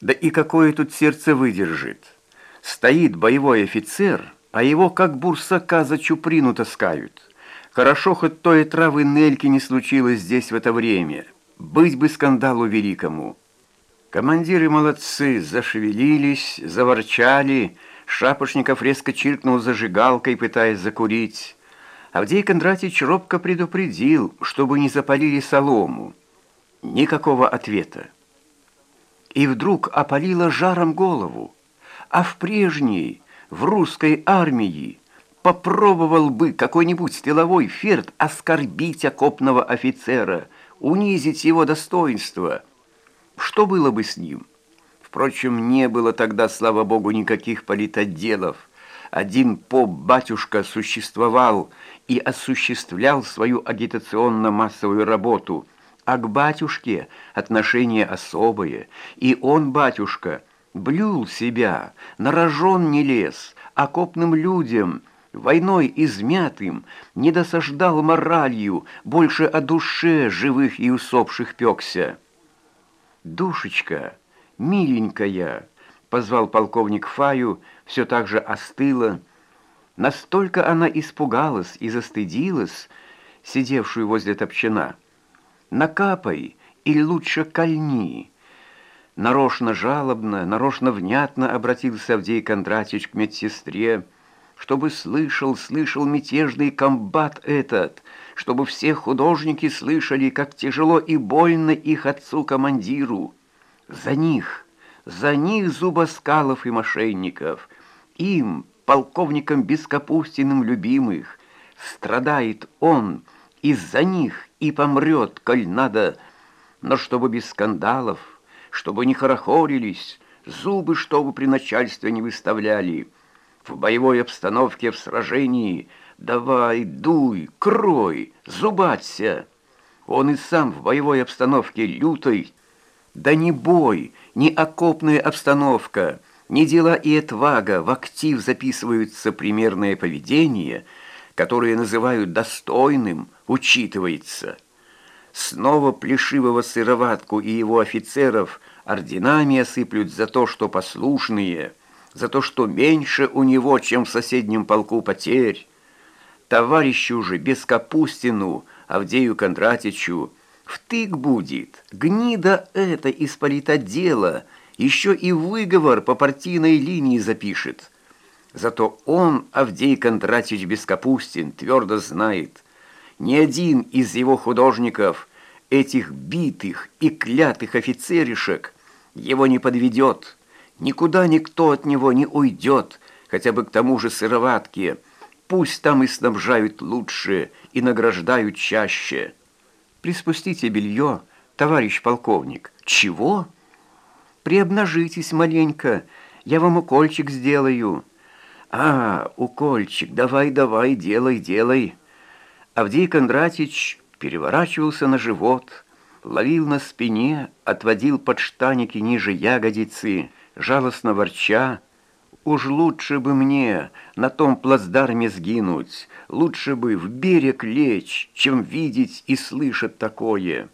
Да и какое тут сердце выдержит? Стоит боевой офицер, а его как бурсака за чуприну таскают. Хорошо, хоть той травы Нельки не случилось здесь в это время. Быть бы скандалу великому. Командиры молодцы, зашевелились, заворчали. Шапошников резко чиркнул зажигалкой, пытаясь закурить. Авдей Кондратьевич робко предупредил, чтобы не запалили солому. Никакого ответа. И вдруг опалило жаром голову. А в прежней, в русской армии, попробовал бы какой-нибудь тыловой ферт оскорбить окопного офицера, унизить его достоинство. Что было бы с ним? Впрочем, не было тогда, слава богу, никаких политотделов. Один поп-батюшка существовал и осуществлял свою агитационно-массовую работу, а к батюшке отношение особое, и он, батюшка, блюл себя, на рожон не лез, окопным людям, войной измятым, не досаждал моралью, больше о душе живых и усопших пекся. «Душечка, миленькая!» — позвал полковник Фаю, все так же остыла. Настолько она испугалась и застыдилась, сидевшую возле топчина. «Накапай или лучше кольни!» Нарочно жалобно, нарочно внятно обратился Авдей Кондратьевич к медсестре, чтобы слышал, слышал мятежный комбат этот, чтобы все художники слышали, как тяжело и больно их отцу-командиру. За них! За них зубоскалов и мошенников. Им, полковникам Бескапустиным любимых, страдает он, из-за них и помрет, коль надо, но чтобы без скандалов, чтобы не хорохорились, зубы чтобы при начальстве не выставляли. В боевой обстановке, в сражении давай, дуй, крой, зубаться. Он и сам в боевой обстановке лютой, да не бой, ни окопная обстановка, ни дела и отвага в актив записываются примерное поведение, которое называют достойным, учитывается. Снова плешивого сыроватку и его офицеров орденами осыплют за то, что послушные, за то, что меньше у него, чем в соседнем полку потерь. Товарищу же без Капустину, Авдею Кондратичу, Втык будет, гнида это из политотдела, еще и выговор по партийной линии запишет. Зато он, Авдей Кондратьевич Бескапустин, твердо знает, ни один из его художников, этих битых и клятых офицеришек, его не подведет. Никуда никто от него не уйдет, хотя бы к тому же сыроватке. Пусть там и снабжают лучше, и награждают чаще». Приспустите белье, товарищ полковник. Чего? Приобнажитесь маленько, я вам укольчик сделаю. А, укольчик, давай, давай, делай, делай. Авдей Кондратич переворачивался на живот, ловил на спине, отводил подштаники ниже ягодицы, жалостно ворча, Уж лучше бы мне на том плацдарме сгинуть, лучше бы в берег лечь, чем видеть и слышать такое».